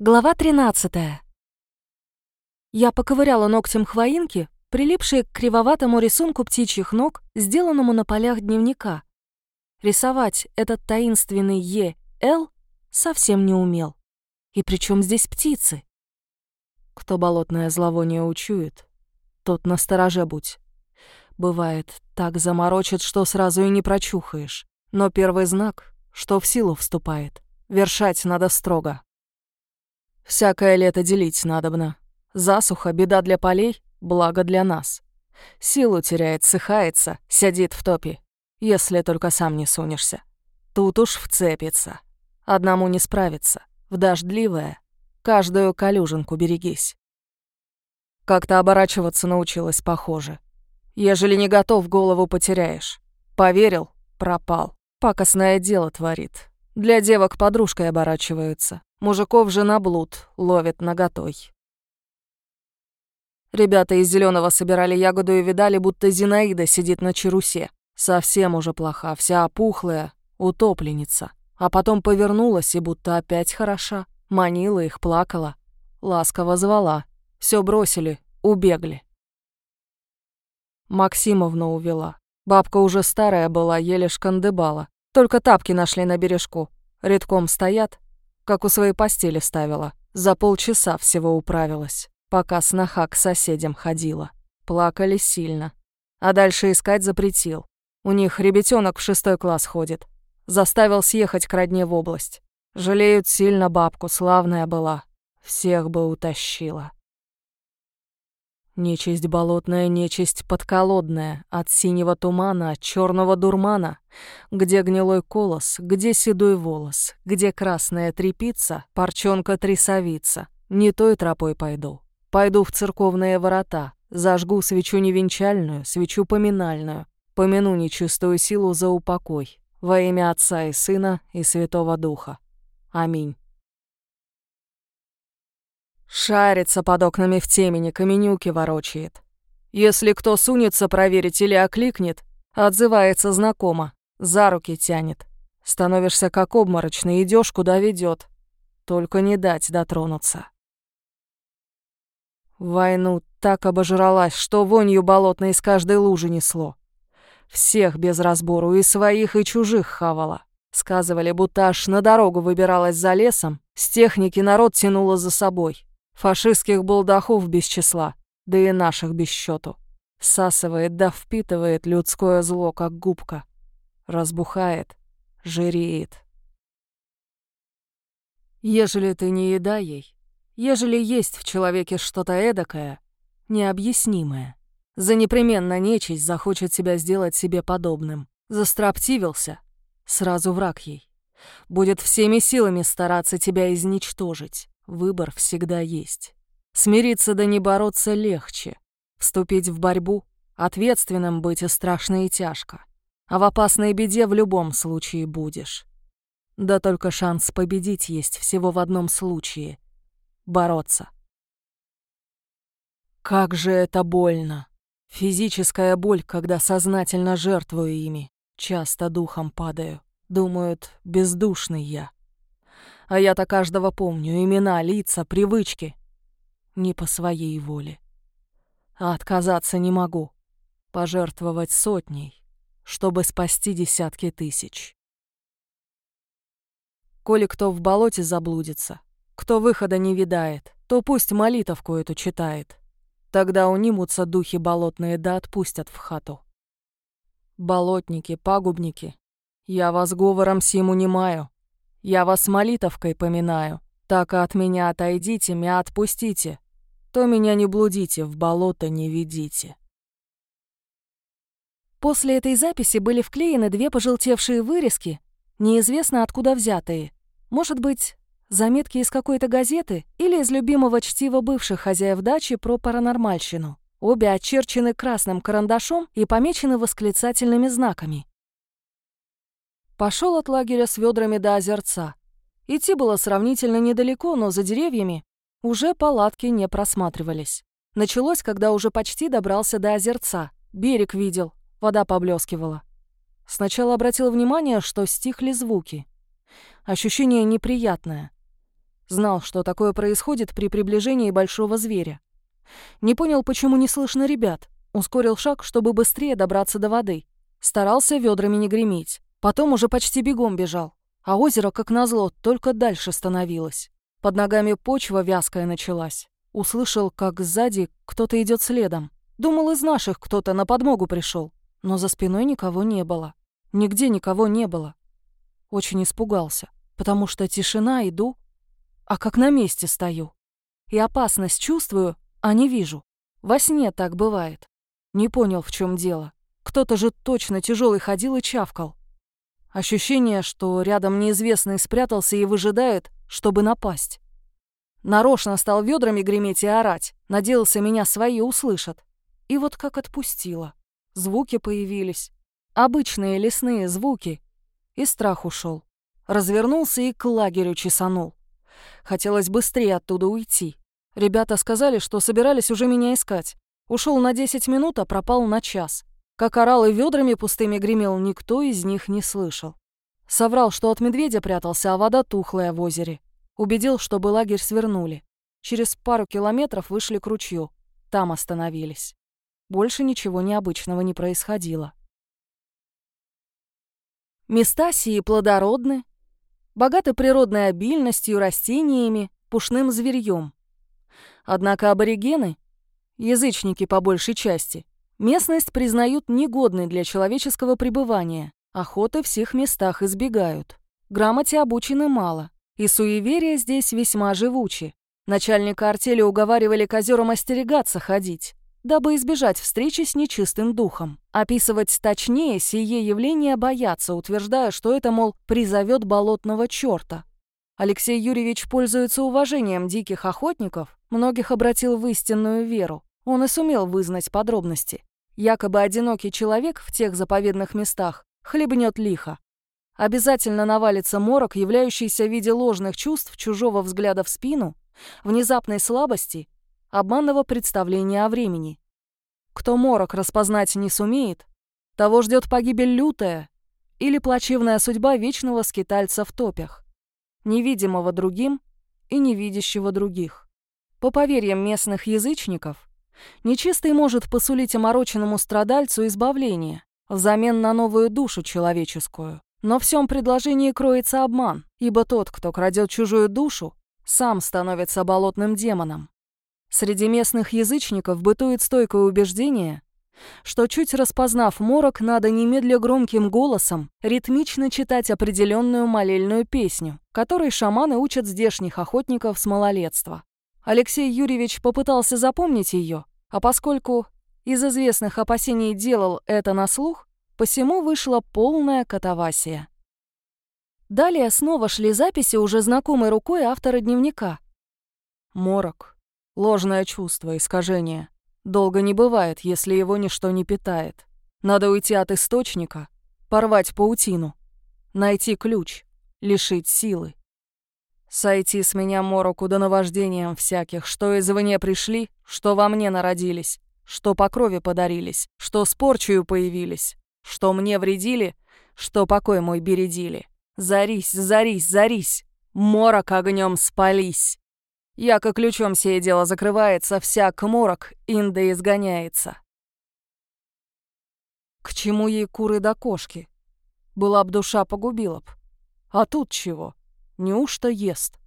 Глава 13. Я поковыряла ногтем хвоинки, прилипшие к кривоватому рисунку птичьих ног, сделанному на полях дневника. Рисовать этот таинственный Е.Л. совсем не умел. И при чем здесь птицы? Кто болотное зловоние учует, тот настороже будь. Бывает, так заморочит, что сразу и не прочухаешь. Но первый знак, что в силу вступает, вершать надо строго. Всякое лето делить надобно. Засуха — беда для полей, благо для нас. Силу теряет, сыхается, сядет в топе. Если только сам не сунешься. Тут уж вцепится. Одному не справиться. В дождливое. Каждую калюжинку берегись. Как-то оборачиваться научилась, похоже. Ежели не готов, голову потеряешь. Поверил — пропал. Пакостное дело творит. Для девок подружкой оборачиваются. Мужиков же на блуд ловит наготой. Ребята из зеленого собирали ягоду и видали, будто Зинаида сидит на чарусе. Совсем уже плоха, вся опухлая, утопленница. А потом повернулась и будто опять хороша. Манила их, плакала. Ласково звала. Все бросили, убегли. Максимовна увела. Бабка уже старая была, еле шкандыбала. Только тапки нашли на бережку. Редком стоят, как у своей постели ставила. За полчаса всего управилась, пока сноха к соседям ходила. Плакали сильно. А дальше искать запретил. У них ребятенок в шестой класс ходит. Заставил съехать к родне в область. Жалеют сильно бабку, славная была. Всех бы утащила. Нечисть болотная, нечисть подколодная, от синего тумана, от черного дурмана. Где гнилой колос, где седой волос, где красная трепица, парчонка трясовица. Не той тропой пойду. Пойду в церковные ворота, зажгу свечу невенчальную, свечу поминальную. Помяну нечистую силу за упокой. Во имя Отца и Сына и Святого Духа. Аминь. Шарится под окнами в темени, каменюки ворочает. Если кто сунется проверить или окликнет, отзывается знакомо, за руки тянет. Становишься как обморочный, идешь куда ведет. Только не дать дотронуться. войну так обожралась, что вонью болотной из каждой лужи несло. Всех без разбору, и своих, и чужих хавала. Сказывали, будто аж на дорогу выбиралась за лесом, с техники народ тянула за собой. Фашистских булдахов без числа, да и наших без счету. Всасывает да впитывает людское зло, как губка. Разбухает, жиреет. Ежели ты не еда ей, ежели есть в человеке что-то эдакое, необъяснимое, за непременно нечисть захочет себя сделать себе подобным. Застроптивился, сразу враг ей. Будет всеми силами стараться тебя изничтожить. Выбор всегда есть. Смириться да не бороться легче. Вступить в борьбу, ответственным быть и страшно и тяжко. А в опасной беде в любом случае будешь. Да только шанс победить есть всего в одном случае — бороться. Как же это больно! Физическая боль, когда сознательно жертвую ими. Часто духом падаю. Думают, бездушный я. А я-то каждого помню, имена, лица, привычки. Не по своей воле. А отказаться не могу. Пожертвовать сотней, чтобы спасти десятки тысяч. Коли кто в болоте заблудится, кто выхода не видает, то пусть молитовку эту читает. Тогда унимутся духи болотные да отпустят в хату. Болотники, пагубники, я вас говором сим унимаю. Я вас молитовкой поминаю. Так от меня отойдите, мя отпустите. То меня не блудите, в болото не ведите. После этой записи были вклеены две пожелтевшие вырезки, неизвестно откуда взятые. Может быть, заметки из какой-то газеты или из любимого чтива бывших хозяев дачи про паранормальщину. Обе очерчены красным карандашом и помечены восклицательными знаками. Пошел от лагеря с ведрами до озерца. Идти было сравнительно недалеко, но за деревьями уже палатки не просматривались. Началось, когда уже почти добрался до озерца. Берег видел, вода поблескивала. Сначала обратил внимание, что стихли звуки. Ощущение неприятное. Знал, что такое происходит при приближении большого зверя. Не понял, почему не слышно ребят. Ускорил шаг, чтобы быстрее добраться до воды. Старался ведрами не греметь. Потом уже почти бегом бежал. А озеро, как назло, только дальше становилось. Под ногами почва вязкая началась. Услышал, как сзади кто-то идет следом. Думал, из наших кто-то на подмогу пришел, Но за спиной никого не было. Нигде никого не было. Очень испугался, потому что тишина, иду, а как на месте стою. И опасность чувствую, а не вижу. Во сне так бывает. Не понял, в чем дело. Кто-то же точно тяжелый ходил и чавкал. Ощущение, что рядом неизвестный спрятался и выжидает, чтобы напасть. Нарочно стал ведрами греметь и орать. Надеялся, меня свои услышат. И вот как отпустило. Звуки появились. Обычные лесные звуки. И страх ушел. Развернулся и к лагерю чесанул. Хотелось быстрее оттуда уйти. Ребята сказали, что собирались уже меня искать. Ушел на 10 минут, а пропал на час. Как орал и ведрами пустыми гремел, никто из них не слышал. Соврал, что от медведя прятался, а вода тухлая в озере. Убедил, чтобы лагерь свернули. Через пару километров вышли к ручью. Там остановились. Больше ничего необычного не происходило. Места сии плодородны, богаты природной обильностью, растениями, пушным зверьем. Однако аборигены, язычники по большей части, местность признают негодной для человеческого пребывания, охоты в всех местах избегают. Грамоте обучены мало, и суеверия здесь весьма живучи. Начальника артели уговаривали к озерам остерегаться ходить, дабы избежать встречи с нечистым духом. Описывать точнее сие явление боятся, утверждая, что это, мол, призовет болотного черта. Алексей Юрьевич пользуется уважением диких охотников, многих обратил в истинную веру. Он и сумел вызнать подробности. Якобы одинокий человек в тех заповедных местах хлебнет лихо, Обязательно навалится морок, являющийся в виде ложных чувств, чужого взгляда в спину, внезапной слабости, обманного представления о времени. Кто морок распознать не сумеет, того ждет погибель лютая или плачевная судьба вечного скитальца в топях, невидимого другим и невидящего других. По поверьям местных язычников, нечистый может посулить омороченному страдальцу избавление взамен на новую душу человеческую. Но в всем предложении кроется обман, ибо тот, кто крадет чужую душу, сам становится болотным демоном. Среди местных язычников бытует стойкое убеждение, что чуть распознав морок, надо немедля громким голосом ритмично читать определенную молельную песню, которой шаманы учат здешних охотников с малолетства. Алексей Юрьевич попытался запомнить ее, а поскольку из известных опасений делал это на слух, Посему вышла полная катавасия. Далее снова шли записи уже знакомой рукой автора дневника. Морок. Ложное чувство, искажение. Долго не бывает, если его ничто не питает. Надо уйти от источника, порвать паутину, найти ключ, лишить силы. Сойти с меня мороку до наваждением всяких, что извне пришли, что во мне народились, что по крови подарились, что с порчою появились, что мне вредили, что покой мой бередили. Зарись, зарись, зарись, морок огнем спались. Яко ключом сие дело закрывается, всяк морок инда изгоняется. К чему ей куры до кошки? Была б душа, погубила б. А тут чего? Неужто ест?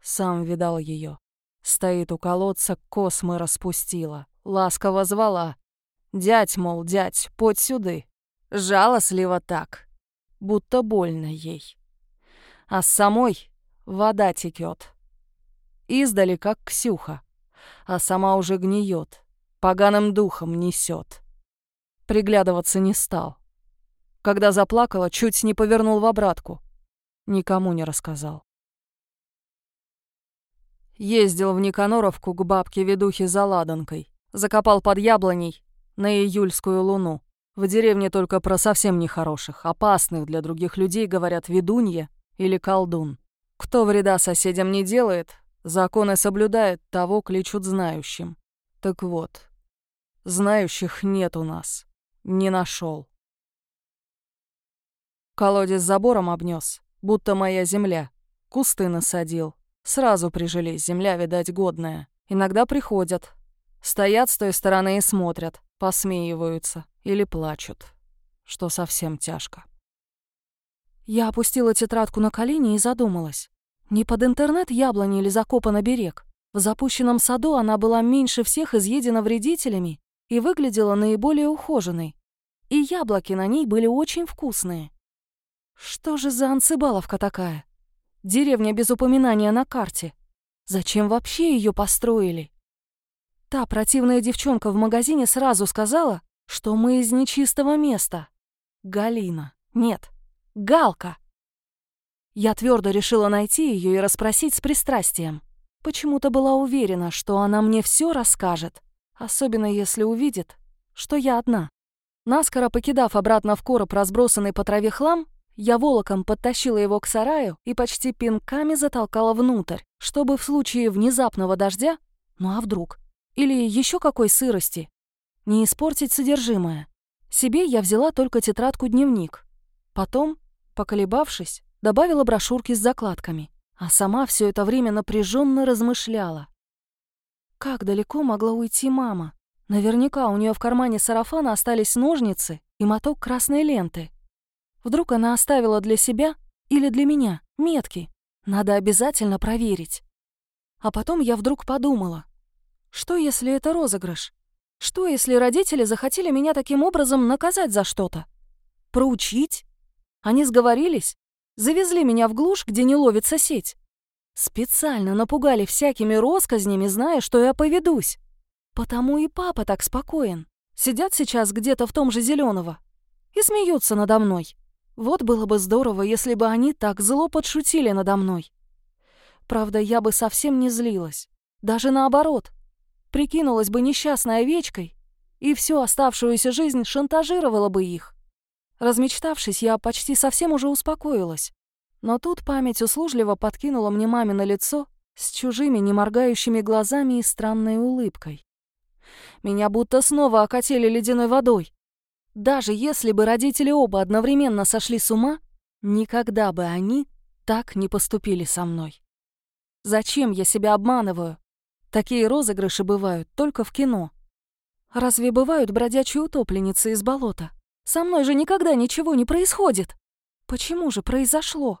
Сам видал ее. Стоит у колодца, космы распустила. Ласково звала. Дядь, мол, дядь, подь сюды. Жалостливо так, будто больно ей. А с самой вода текет. Издали, как Ксюха, а сама уже гниет, поганым духом несет. Приглядываться не стал. Когда заплакала, чуть не повернул в обратку. Никому не рассказал. Ездил в Никаноровку к бабке-ведухе за ладанкой. Закопал под яблоней, на июльскую луну. В деревне только про совсем нехороших, опасных для других людей говорят ведунья или колдун. Кто вреда соседям не делает, законы соблюдает, того кличут знающим. Так вот, знающих нет у нас. Не нашел. Колодец забором обнес, будто моя земля. Кусты насадил. Сразу прижились, земля, видать, годная. Иногда приходят. Стоят с той стороны и смотрят, посмеиваются или плачут, что совсем тяжко. Я опустила тетрадку на колени и задумалась. Не под интернет яблони или закопана берег. В запущенном саду она была меньше всех изъедена вредителями и выглядела наиболее ухоженной. И яблоки на ней были очень вкусные. Что же за анцибаловка такая? Деревня без упоминания на карте. Зачем вообще ее построили? Та противная девчонка в магазине сразу сказала, что мы из нечистого места. Галина. Нет, Галка. Я твердо решила найти ее и расспросить с пристрастием. Почему-то была уверена, что она мне все расскажет, особенно если увидит, что я одна. Наскоро покидав обратно в короб разбросанный по траве хлам, я волоком подтащила его к сараю и почти пинками затолкала внутрь, чтобы в случае внезапного дождя, ну а вдруг, или еще какой сырости, не испортить содержимое. Себе я взяла только тетрадку-дневник. Потом, поколебавшись, добавила брошюрки с закладками, а сама все это время напряженно размышляла. Как далеко могла уйти мама? Наверняка у нее в кармане сарафана остались ножницы и моток красной ленты. Вдруг она оставила для себя или для меня метки. Надо обязательно проверить. А потом я вдруг подумала, что если это розыгрыш? Что если родители захотели меня таким образом наказать за что-то? Проучить? Они сговорились? Завезли меня в глушь, где не ловится сеть? Специально напугали всякими росказнями, зная, что я поведусь. Потому и папа так спокоен. Сидят сейчас где-то в том же Зеленого и смеются надо мной. Вот было бы здорово, если бы они так зло подшутили надо мной. Правда, я бы совсем не злилась. Даже наоборот. Прикинулась бы несчастной овечкой и всю оставшуюся жизнь шантажировала бы их. Размечтавшись, я почти совсем уже успокоилась. Но тут память услужливо подкинула мне мамино лицо с чужими, не моргающими глазами и странной улыбкой. Меня будто снова окатили ледяной водой. Даже если бы родители оба одновременно сошли с ума, никогда бы они так не поступили со мной. Зачем я себя обманываю? Такие розыгрыши бывают только в кино. Разве бывают бродячие утопленницы из болота? Со мной же никогда ничего не происходит. Почему же произошло?